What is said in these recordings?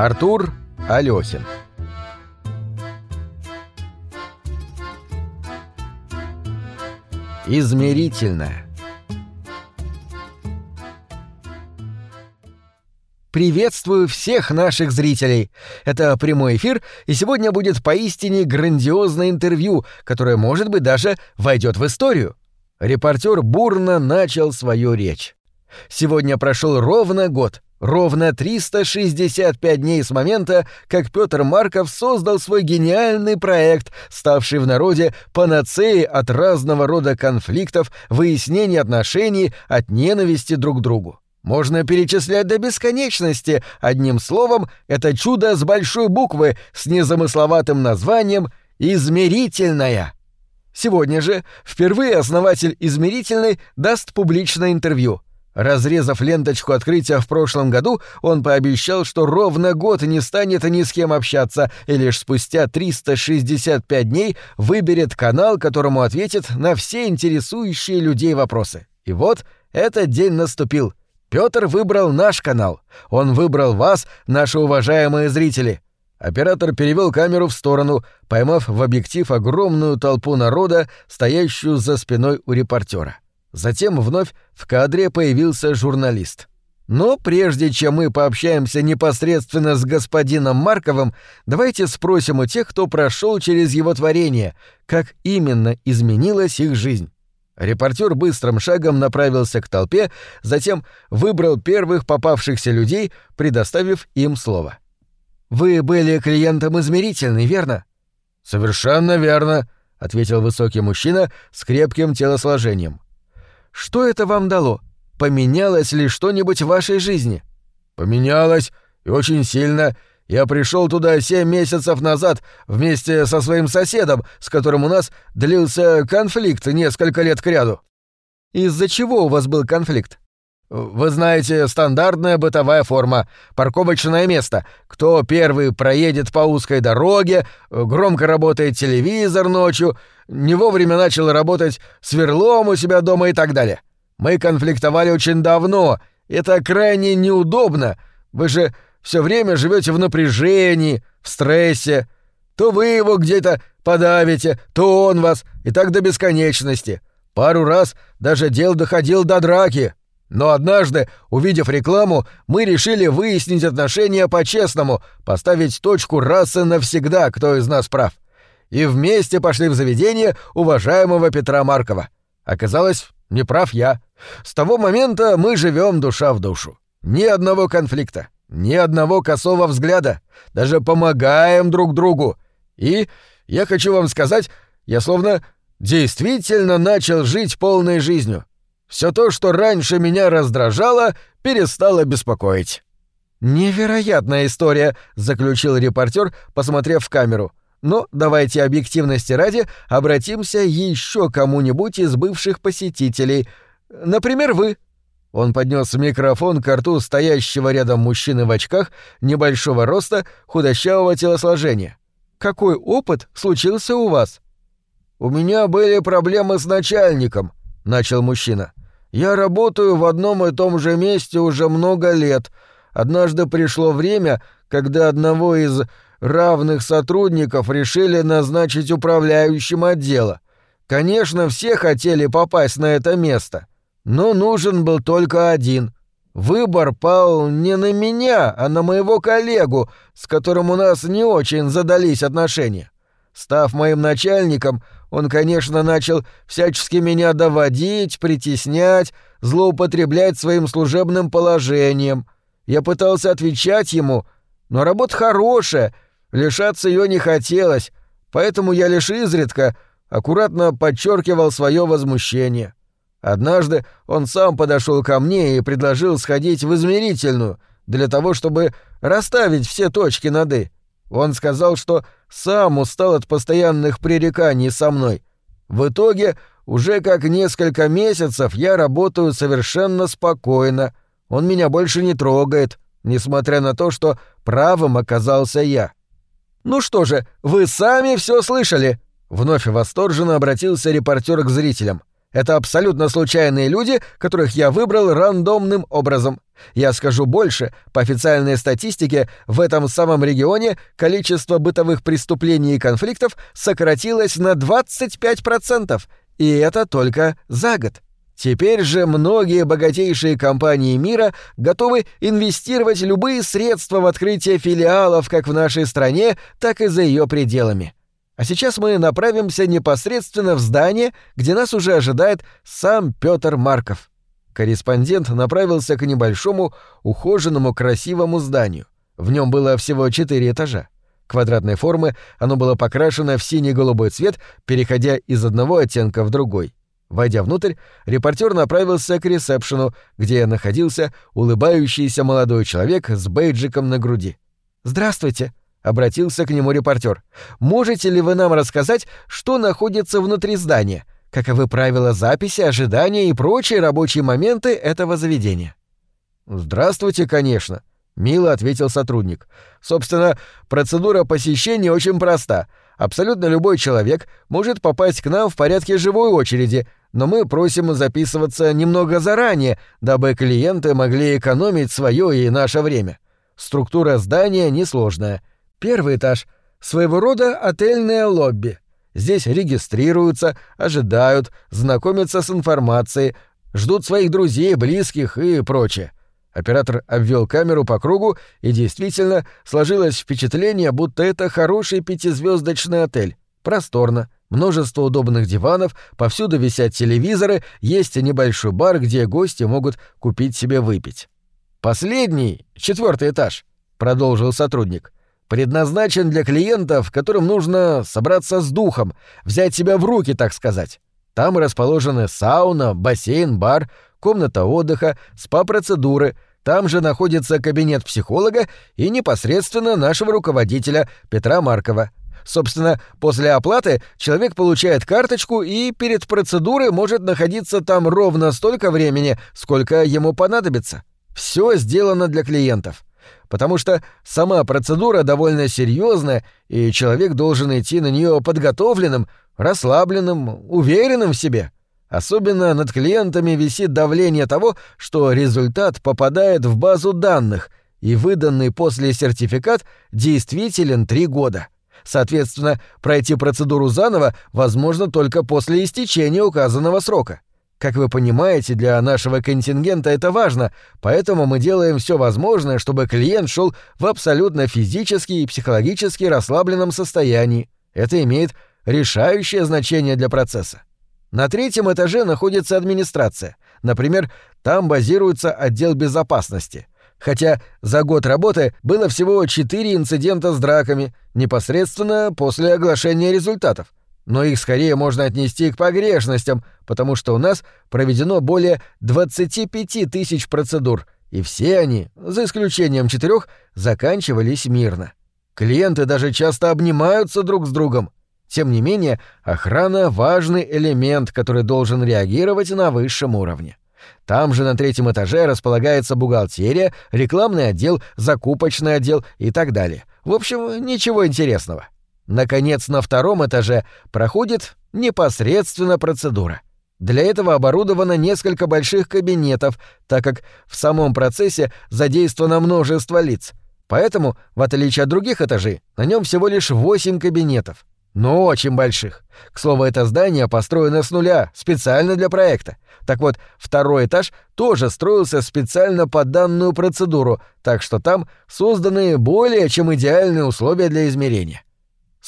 Артур Алёсин Измерительная Приветствую всех наших зрителей! Это прямой эфир, и сегодня будет поистине грандиозное интервью, которое, может быть, даже войдет в историю. Репортер бурно начал свою речь. Сегодня прошел ровно год, ровно 365 дней с момента, как Петр Марков создал свой гениальный проект, ставший в народе панацеей от разного рода конфликтов, выяснений отношений, от ненависти друг к другу. Можно перечислять до бесконечности. Одним словом, это чудо с большой буквы с незамысловатым названием «Измерительная». Сегодня же впервые основатель «Измерительной» даст публичное интервью. Разрезав ленточку открытия в прошлом году, он пообещал, что ровно год не станет ни с кем общаться и лишь спустя 365 дней выберет канал, которому ответит на все интересующие людей вопросы. И вот этот день наступил. Пётр выбрал наш канал. Он выбрал вас, наши уважаемые зрители. Оператор перевел камеру в сторону, поймав в объектив огромную толпу народа, стоящую за спиной у репортера. Затем вновь в кадре появился журналист. Но прежде чем мы пообщаемся непосредственно с господином Марковым, давайте спросим у тех, кто прошел через его творение, как именно изменилась их жизнь. Репортер быстрым шагом направился к толпе, затем выбрал первых попавшихся людей, предоставив им слово. «Вы были клиентом измерительный, верно?» «Совершенно верно», — ответил высокий мужчина с крепким телосложением. «Что это вам дало? Поменялось ли что-нибудь в вашей жизни?» «Поменялось, и очень сильно. Я пришел туда семь месяцев назад вместе со своим соседом, с которым у нас длился конфликт несколько лет кряду». «Из-за чего у вас был конфликт?» Вы знаете, стандартная бытовая форма. Парковочное место. Кто первый проедет по узкой дороге, громко работает телевизор ночью, не вовремя начал работать сверлом у себя дома и так далее. Мы конфликтовали очень давно. Это крайне неудобно. Вы же все время живете в напряжении, в стрессе. То вы его где-то подавите, то он вас, и так до бесконечности. Пару раз даже дел доходил до драки. Но однажды, увидев рекламу, мы решили выяснить отношения по-честному, поставить точку раз и навсегда, кто из нас прав. И вместе пошли в заведение уважаемого Петра Маркова. Оказалось, не прав я. С того момента мы живем душа в душу. Ни одного конфликта, ни одного косого взгляда. Даже помогаем друг другу. И, я хочу вам сказать, я словно действительно начал жить полной жизнью. Все то, что раньше меня раздражало, перестало беспокоить. «Невероятная история», — заключил репортер, посмотрев в камеру. «Но давайте объективности ради обратимся еще кому-нибудь из бывших посетителей. Например, вы». Он поднес микрофон к рту стоящего рядом мужчины в очках, небольшого роста, худощавого телосложения. «Какой опыт случился у вас?» «У меня были проблемы с начальником», — начал мужчина. Я работаю в одном и том же месте уже много лет. Однажды пришло время, когда одного из равных сотрудников решили назначить управляющим отдела. Конечно, все хотели попасть на это место, но нужен был только один. Выбор пал не на меня, а на моего коллегу, с которым у нас не очень задались отношения. Став моим начальником, он, конечно, начал всячески меня доводить, притеснять, злоупотреблять своим служебным положением. Я пытался отвечать ему, но работа хорошая, лишаться ее не хотелось, поэтому я лишь изредка аккуратно подчеркивал свое возмущение. Однажды он сам подошел ко мне и предложил сходить в измерительную для того, чтобы расставить все точки над «и». Он сказал, что сам устал от постоянных пререканий со мной. В итоге, уже как несколько месяцев я работаю совершенно спокойно. Он меня больше не трогает, несмотря на то, что правым оказался я. «Ну что же, вы сами все слышали!» Вновь восторженно обратился репортер к зрителям. Это абсолютно случайные люди, которых я выбрал рандомным образом. Я скажу больше, по официальной статистике, в этом самом регионе количество бытовых преступлений и конфликтов сократилось на 25%, и это только за год. Теперь же многие богатейшие компании мира готовы инвестировать любые средства в открытие филиалов как в нашей стране, так и за ее пределами. А сейчас мы направимся непосредственно в здание, где нас уже ожидает сам Петр Марков. Корреспондент направился к небольшому, ухоженному, красивому зданию. В нем было всего четыре этажа. Квадратной формы оно было покрашено в синий-голубой цвет, переходя из одного оттенка в другой. Войдя внутрь, репортер направился к ресепшену, где находился улыбающийся молодой человек с бейджиком на груди. «Здравствуйте», — обратился к нему репортер. «Можете ли вы нам рассказать, что находится внутри здания? Каковы правила записи, ожидания и прочие рабочие моменты этого заведения?» «Здравствуйте, конечно», — мило ответил сотрудник. «Собственно, процедура посещения очень проста. Абсолютно любой человек может попасть к нам в порядке живой очереди, но мы просим записываться немного заранее, дабы клиенты могли экономить свое и наше время. Структура здания несложная. Первый этаж — своего рода отельное лобби. Здесь регистрируются, ожидают, знакомятся с информацией, ждут своих друзей, близких и прочее. Оператор обвел камеру по кругу, и действительно сложилось впечатление, будто это хороший пятизвездочный отель. Просторно, Множество удобных диванов, повсюду висят телевизоры, есть небольшой бар, где гости могут купить себе выпить. Последний, четвертый этаж, продолжил сотрудник, предназначен для клиентов, которым нужно собраться с духом, взять себя в руки, так сказать. Там расположены сауна, бассейн, бар, комната отдыха, спа-процедуры. Там же находится кабинет психолога и непосредственно нашего руководителя Петра Маркова. Собственно, после оплаты человек получает карточку и перед процедурой может находиться там ровно столько времени, сколько ему понадобится. Все сделано для клиентов. Потому что сама процедура довольно серьезная, и человек должен идти на нее подготовленным, расслабленным, уверенным в себе. Особенно над клиентами висит давление того, что результат попадает в базу данных, и выданный после сертификат действителен три года. Соответственно, пройти процедуру заново возможно только после истечения указанного срока. Как вы понимаете, для нашего контингента это важно, поэтому мы делаем все возможное, чтобы клиент шел в абсолютно физически и психологически расслабленном состоянии. Это имеет решающее значение для процесса. На третьем этаже находится администрация. Например, там базируется отдел безопасности — хотя за год работы было всего четыре инцидента с драками, непосредственно после оглашения результатов. Но их скорее можно отнести к погрешностям, потому что у нас проведено более 25 тысяч процедур, и все они, за исключением четырех, заканчивались мирно. Клиенты даже часто обнимаются друг с другом. Тем не менее, охрана — важный элемент, который должен реагировать на высшем уровне. Там же на третьем этаже располагается бухгалтерия, рекламный отдел, закупочный отдел и так далее. В общем, ничего интересного. Наконец, на втором этаже проходит непосредственно процедура. Для этого оборудовано несколько больших кабинетов, так как в самом процессе задействовано множество лиц. Поэтому, в отличие от других этажей, на нем всего лишь 8 кабинетов но очень больших. К слову, это здание построено с нуля, специально для проекта. Так вот, второй этаж тоже строился специально под данную процедуру, так что там созданы более чем идеальные условия для измерения.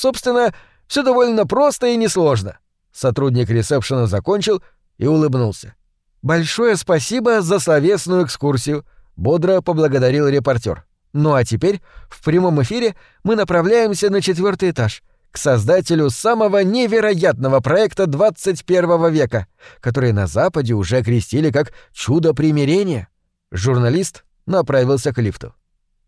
Собственно, все довольно просто и несложно. Сотрудник ресепшена закончил и улыбнулся. «Большое спасибо за словесную экскурсию», — бодро поблагодарил репортер. «Ну а теперь, в прямом эфире, мы направляемся на четвертый этаж — к создателю самого невероятного проекта 21 века, который на Западе уже крестили как «чудо примирения». Журналист направился к лифту.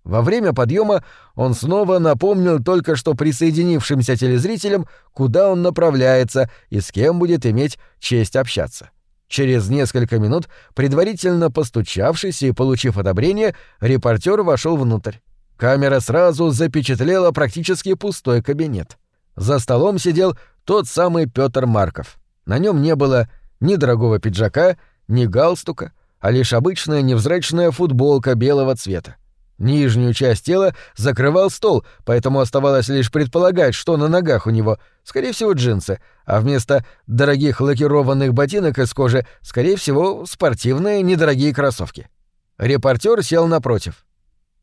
Во время подъема он снова напомнил только что присоединившимся телезрителям, куда он направляется и с кем будет иметь честь общаться. Через несколько минут, предварительно постучавшись и получив одобрение, репортер вошел внутрь. Камера сразу запечатлела практически пустой кабинет. За столом сидел тот самый Петр Марков. На нем не было ни дорогого пиджака, ни галстука, а лишь обычная невзрачная футболка белого цвета. Нижнюю часть тела закрывал стол, поэтому оставалось лишь предполагать, что на ногах у него, скорее всего, джинсы, а вместо дорогих лакированных ботинок из кожи, скорее всего, спортивные недорогие кроссовки. Репортер сел напротив.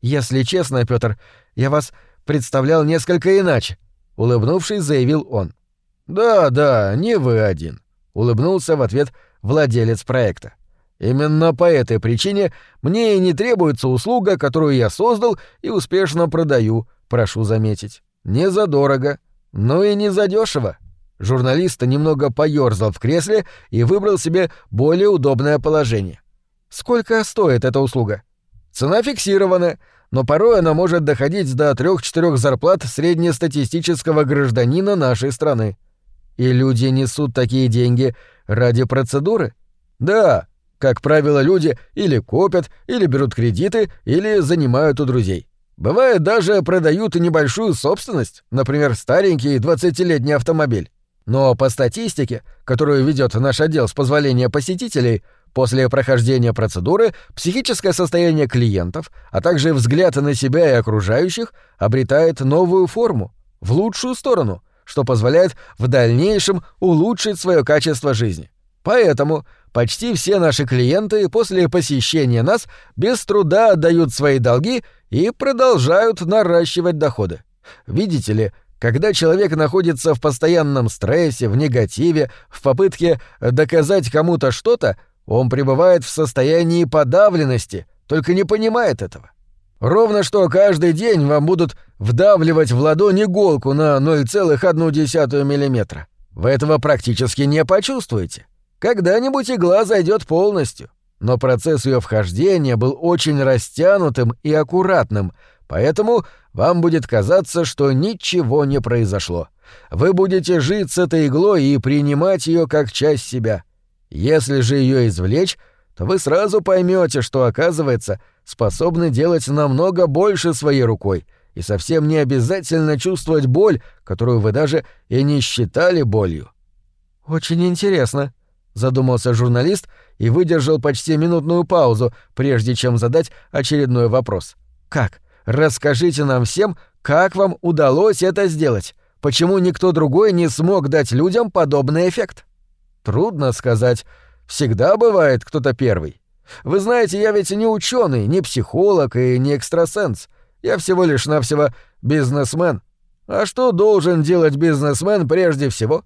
«Если честно, Пётр, я вас представлял несколько иначе», — улыбнувшись, заявил он. «Да, да, не вы один», — улыбнулся в ответ владелец проекта. Именно по этой причине мне и не требуется услуга, которую я создал и успешно продаю, прошу заметить. Не задорого, но и не задешево. Журналист немного поёрзал в кресле и выбрал себе более удобное положение. Сколько стоит эта услуга? Цена фиксирована, но порой она может доходить до трех-четырех зарплат среднестатистического гражданина нашей страны. И люди несут такие деньги ради процедуры? Да, как правило, люди или копят, или берут кредиты, или занимают у друзей. Бывает, даже продают небольшую собственность, например, старенький 20-летний автомобиль. Но по статистике, которую ведет наш отдел с позволения посетителей, после прохождения процедуры психическое состояние клиентов, а также взгляд на себя и окружающих обретает новую форму, в лучшую сторону, что позволяет в дальнейшем улучшить свое качество жизни. Поэтому почти все наши клиенты после посещения нас без труда отдают свои долги и продолжают наращивать доходы. Видите ли, когда человек находится в постоянном стрессе, в негативе, в попытке доказать кому-то что-то, он пребывает в состоянии подавленности, только не понимает этого. Ровно что каждый день вам будут вдавливать в ладонь иголку на 0,1 мм. Вы этого практически не почувствуете. Когда-нибудь игла зайдет полностью, но процесс ее вхождения был очень растянутым и аккуратным, поэтому вам будет казаться, что ничего не произошло. Вы будете жить с этой иглой и принимать ее как часть себя. Если же ее извлечь, то вы сразу поймете, что, оказывается, способны делать намного больше своей рукой, и совсем не обязательно чувствовать боль, которую вы даже и не считали болью. «Очень интересно», задумался журналист и выдержал почти минутную паузу, прежде чем задать очередной вопрос. Как? Расскажите нам всем, как вам удалось это сделать? Почему никто другой не смог дать людям подобный эффект? Трудно сказать. Всегда бывает кто-то первый. Вы знаете, я ведь не ученый, не психолог и не экстрасенс. Я всего лишь навсего бизнесмен. А что должен делать бизнесмен прежде всего?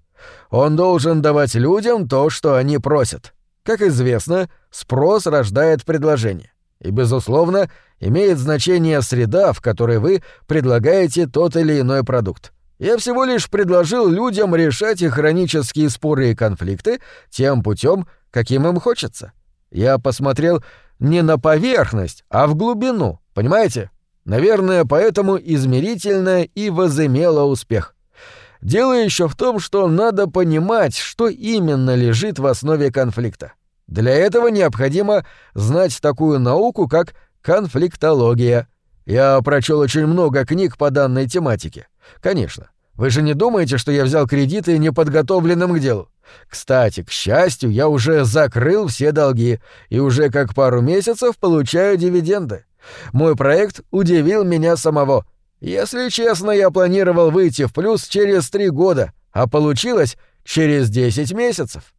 Он должен давать людям то, что они просят. Как известно, спрос рождает предложение. И, безусловно, имеет значение среда, в которой вы предлагаете тот или иной продукт. Я всего лишь предложил людям решать их хронические споры и конфликты тем путем, каким им хочется. Я посмотрел не на поверхность, а в глубину, понимаете? Наверное, поэтому измерительное и возымело успех. Дело еще в том, что надо понимать, что именно лежит в основе конфликта. Для этого необходимо знать такую науку, как конфликтология. Я прочел очень много книг по данной тематике. Конечно. Вы же не думаете, что я взял кредиты неподготовленным к делу? Кстати, к счастью, я уже закрыл все долги и уже как пару месяцев получаю дивиденды. Мой проект удивил меня самого — если честно, я планировал выйти в плюс через три года, а получилось через десять месяцев.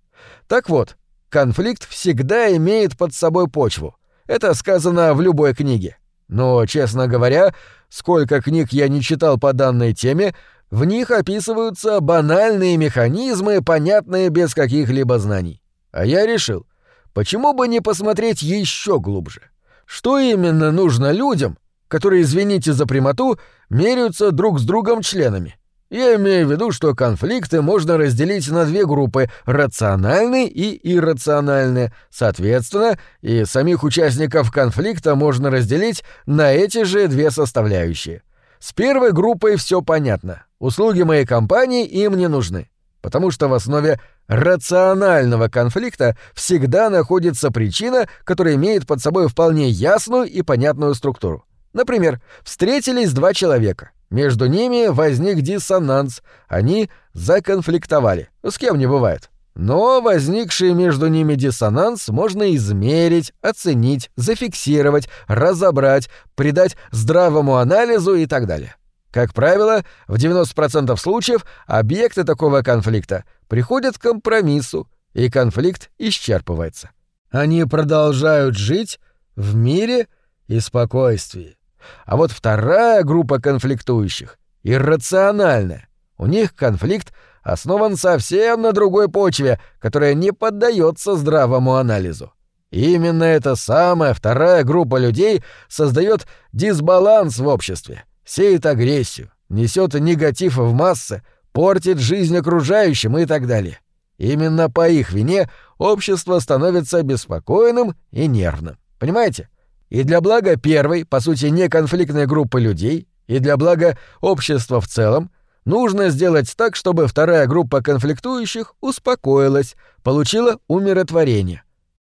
Так вот, конфликт всегда имеет под собой почву. Это сказано в любой книге. Но, честно говоря, сколько книг я не читал по данной теме, в них описываются банальные механизмы, понятные без каких-либо знаний. А я решил, почему бы не посмотреть еще глубже? Что именно нужно людям, которые, извините за прямоту, меряются друг с другом членами. Я имею в виду, что конфликты можно разделить на две группы — рациональные и иррациональные. Соответственно, и самих участников конфликта можно разделить на эти же две составляющие. С первой группой все понятно. Услуги моей компании им не нужны. Потому что в основе рационального конфликта всегда находится причина, которая имеет под собой вполне ясную и понятную структуру. Например, встретились два человека. Между ними возник диссонанс. Они законфликтовали. С кем не бывает. Но возникший между ними диссонанс можно измерить, оценить, зафиксировать, разобрать, придать здравому анализу и так далее. Как правило, в 90% случаев объекты такого конфликта приходят к компромиссу, и конфликт исчерпывается. Они продолжают жить в мире и спокойствии. А вот вторая группа конфликтующих — иррациональная. У них конфликт основан совсем на другой почве, которая не поддается здравому анализу. именно эта самая вторая группа людей создает дисбаланс в обществе, сеет агрессию, несет негатив в массы, портит жизнь окружающим и так далее. Именно по их вине общество становится беспокойным и нервным. Понимаете? И для блага первой, по сути, неконфликтной группы людей, и для блага общества в целом, нужно сделать так, чтобы вторая группа конфликтующих успокоилась, получила умиротворение.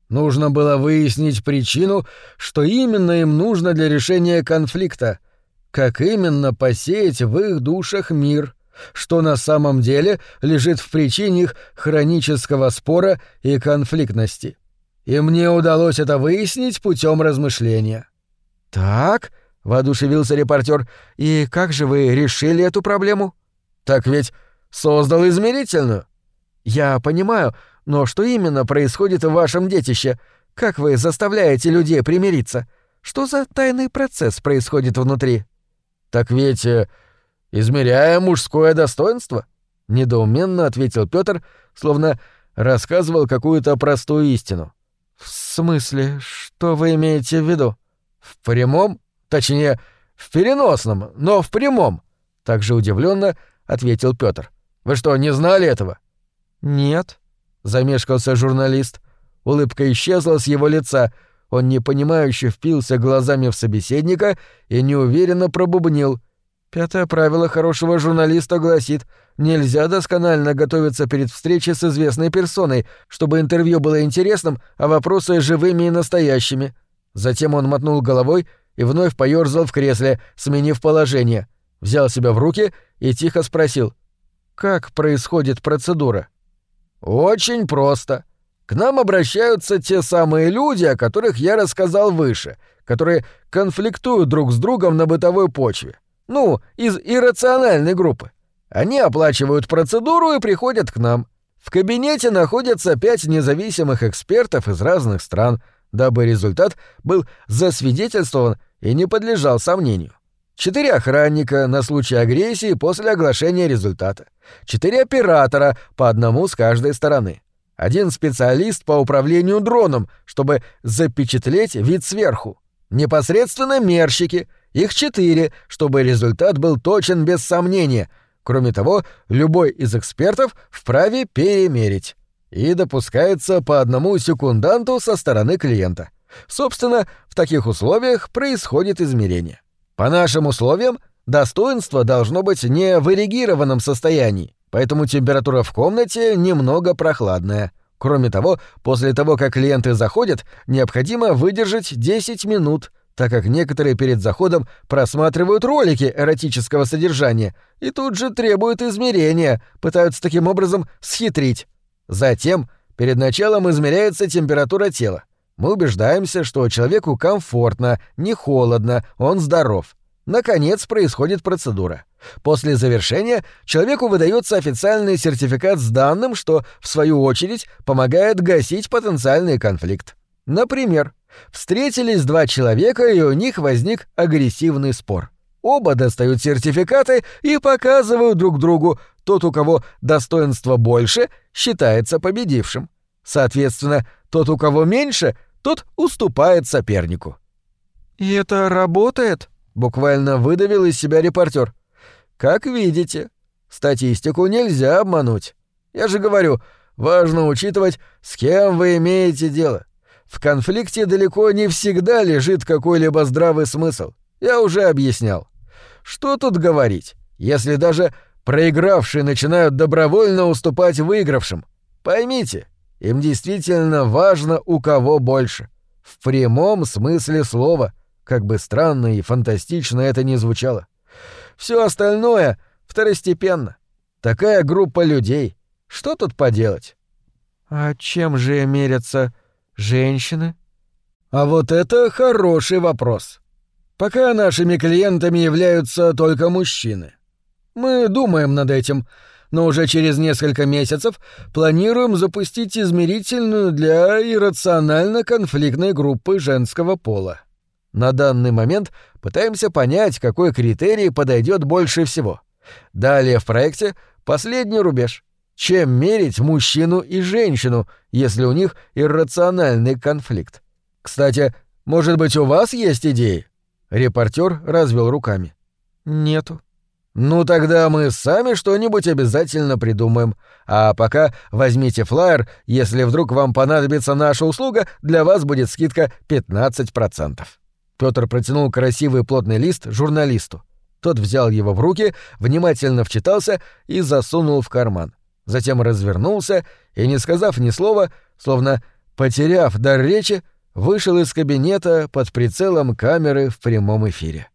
Нужно было выяснить причину, что именно им нужно для решения конфликта, как именно посеять в их душах мир — что на самом деле лежит в причине их хронического спора и конфликтности. И мне удалось это выяснить путем размышления. «Так», — воодушевился репортер, — «и как же вы решили эту проблему?» «Так ведь создал измерительную». «Я понимаю, но что именно происходит в вашем детище? Как вы заставляете людей примириться? Что за тайный процесс происходит внутри?» «Так ведь э, измеряя мужское достоинство?» — недоуменно ответил Пётр, словно рассказывал какую-то простую истину. «В смысле, что вы имеете в виду?» «В прямом? Точнее, в переносном, но в прямом!» Также удивленно ответил Пётр. «Вы что, не знали этого?» «Нет», — замешкался журналист. Улыбка исчезла с его лица. Он непонимающе впился глазами в собеседника и неуверенно пробубнил — Пятое правило хорошего журналиста гласит, нельзя досконально готовиться перед встречей с известной персоной, чтобы интервью было интересным, а вопросы живыми и настоящими. Затем он мотнул головой и вновь поёрзал в кресле, сменив положение, взял себя в руки и тихо спросил, «Как происходит процедура?» «Очень просто. К нам обращаются те самые люди, о которых я рассказал выше, которые конфликтуют друг с другом на бытовой почве. Ну, из иррациональной группы. Они оплачивают процедуру и приходят к нам. В кабинете находятся пять независимых экспертов из разных стран, дабы результат был засвидетельствован и не подлежал сомнению. Четыре охранника на случай агрессии после оглашения результата. Четыре оператора, по одному с каждой стороны. Один специалист по управлению дроном, чтобы запечатлеть вид сверху. Непосредственно мерщики — их четыре, чтобы результат был точен без сомнения. Кроме того, любой из экспертов вправе перемерить. И допускается по одному секунданту со стороны клиента. Собственно, в таких условиях происходит измерение. По нашим условиям, достоинство должно быть не в эрегированном состоянии, поэтому температура в комнате немного прохладная. Кроме того, после того, как клиенты заходят, необходимо выдержать 10 минут — так как некоторые перед заходом просматривают ролики эротического содержания и тут же требуют измерения, пытаются таким образом схитрить. Затем, перед началом измеряется температура тела. Мы убеждаемся, что человеку комфортно, не холодно, он здоров. Наконец происходит процедура. После завершения человеку выдается официальный сертификат с данным, что, в свою очередь, помогает гасить потенциальный конфликт. Например, Встретились два человека, и у них возник агрессивный спор. Оба достают сертификаты и показывают друг другу. Тот, у кого достоинство больше, считается победившим. Соответственно, тот, у кого меньше, тот уступает сопернику. «И это работает?» — буквально выдавил из себя репортер. «Как видите, статистику нельзя обмануть. Я же говорю, важно учитывать, с кем вы имеете дело. В конфликте далеко не всегда лежит какой-либо здравый смысл. Я уже объяснял. Что тут говорить, если даже проигравшие начинают добровольно уступать выигравшим? Поймите, им действительно важно у кого больше. В прямом смысле слова, как бы странно и фантастично это ни звучало. Все остальное второстепенно. Такая группа людей. Что тут поделать? А чем же мерятся женщины? А вот это хороший вопрос. Пока нашими клиентами являются только мужчины. Мы думаем над этим, но уже через несколько месяцев планируем запустить измерительную для иррационально-конфликтной группы женского пола. На данный момент пытаемся понять, какой критерий подойдет больше всего. Далее в проекте последний рубеж. Чем мерить мужчину и женщину, если у них иррациональный конфликт? Кстати, может быть, у вас есть идеи? Репортер развел руками. Нету. Ну тогда мы сами что-нибудь обязательно придумаем. А пока возьмите флаер, если вдруг вам понадобится наша услуга, для вас будет скидка 15%. Пётр протянул красивый плотный лист журналисту. Тот взял его в руки, внимательно вчитался и засунул в карман. Затем развернулся и, не сказав ни слова, словно потеряв дар речи, вышел из кабинета под прицелом камеры в прямом эфире.